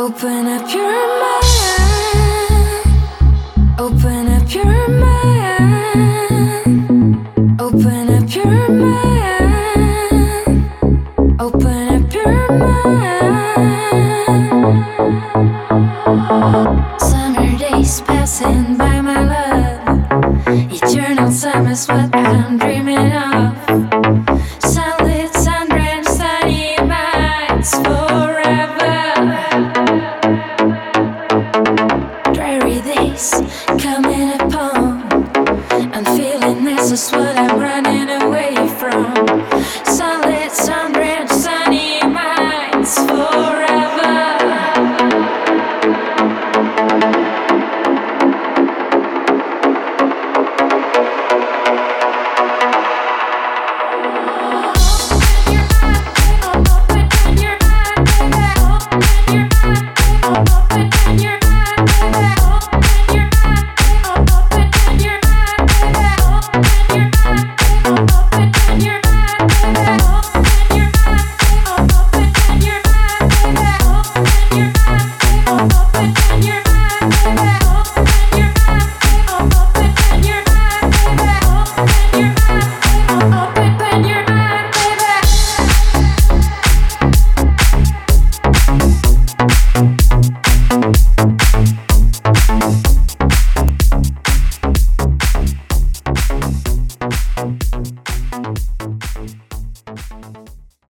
Open up your mind. Open up your mind. Open up your mind. Open up your mind. Summer days passing by, my love. Eternal summer's what is what I'm running away from.